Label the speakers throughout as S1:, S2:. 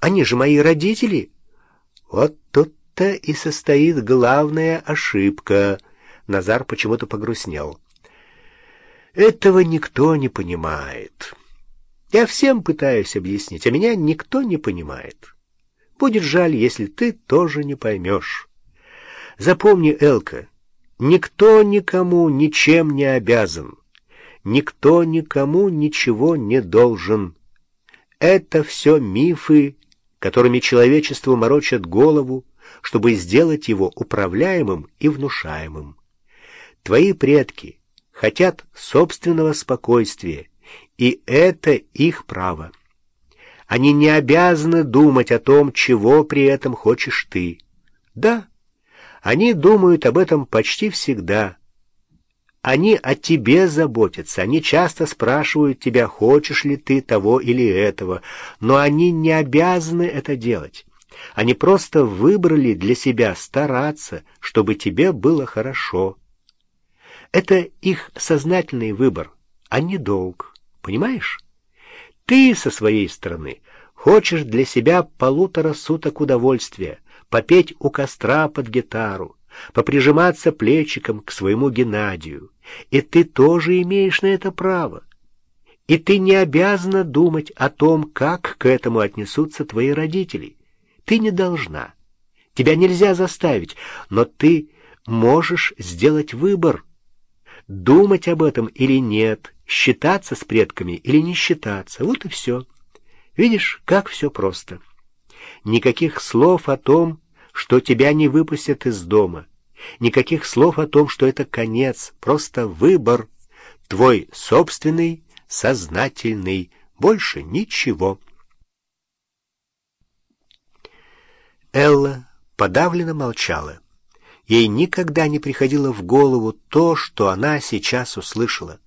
S1: Они же мои родители. Вот тут-то и состоит главная ошибка. Назар почему-то погрустнел. Этого никто не понимает. Я всем пытаюсь объяснить, а меня никто не понимает. Будет жаль, если ты тоже не поймешь. Запомни, Элка, никто никому ничем не обязан. Никто никому ничего не должен. Это все мифы, которыми человечеству морочат голову, чтобы сделать его управляемым и внушаемым. Твои предки хотят собственного спокойствия, и это их право. Они не обязаны думать о том, чего при этом хочешь ты. Да, они думают об этом почти всегда, они о тебе заботятся, они часто спрашивают тебя, хочешь ли ты того или этого, но они не обязаны это делать. Они просто выбрали для себя стараться, чтобы тебе было хорошо. Это их сознательный выбор, а не долг, понимаешь? Ты со своей стороны хочешь для себя полутора суток удовольствия, попеть у костра под гитару, поприжиматься плечиком к своему Геннадию. И ты тоже имеешь на это право. И ты не обязана думать о том, как к этому отнесутся твои родители. Ты не должна. Тебя нельзя заставить, но ты можешь сделать выбор. Думать об этом или нет, считаться с предками или не считаться. Вот и все. Видишь, как все просто. Никаких слов о том, что тебя не выпустят из дома. Никаких слов о том, что это конец, просто выбор. Твой собственный, сознательный, больше ничего. Элла подавленно молчала. Ей никогда не приходило в голову то, что она сейчас услышала.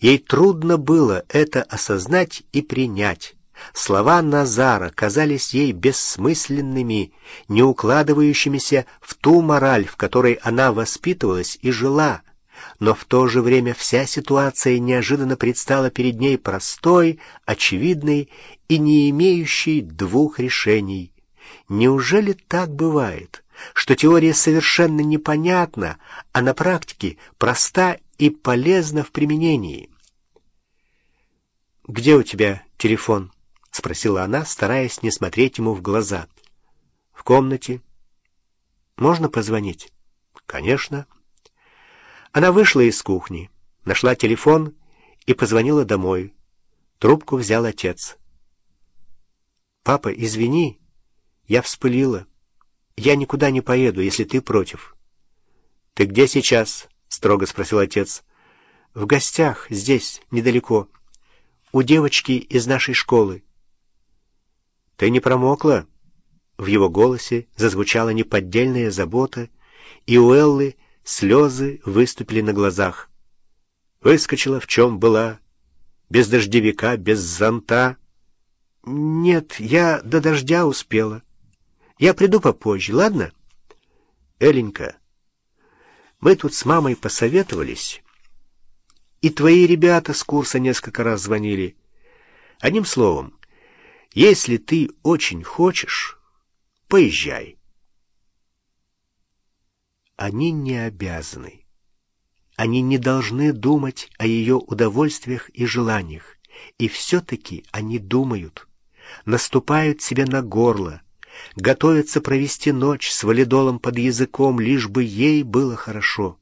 S1: Ей трудно было это осознать и принять. Слова Назара казались ей бессмысленными, не укладывающимися в ту мораль, в которой она воспитывалась и жила. Но в то же время вся ситуация неожиданно предстала перед ней простой, очевидной и не имеющей двух решений. Неужели так бывает, что теория совершенно непонятна, а на практике проста и полезна в применении? «Где у тебя телефон?» — спросила она, стараясь не смотреть ему в глаза. — В комнате. — Можно позвонить? — Конечно. Она вышла из кухни, нашла телефон и позвонила домой. Трубку взял отец. — Папа, извини, я вспылила. Я никуда не поеду, если ты против. — Ты где сейчас? — строго спросил отец. — В гостях, здесь, недалеко. У девочки из нашей школы. «Ты не промокла?» В его голосе зазвучала неподдельная забота, и у Эллы слезы выступили на глазах. Выскочила, в чем была, без дождевика, без зонта. «Нет, я до дождя успела. Я приду попозже, ладно?» «Эленька, мы тут с мамой посоветовались, и твои ребята с курса несколько раз звонили. Одним словом, если ты очень хочешь, поезжай. Они не обязаны. Они не должны думать о ее удовольствиях и желаниях. И все-таки они думают, наступают себе на горло, готовятся провести ночь с валидолом под языком, лишь бы ей было хорошо.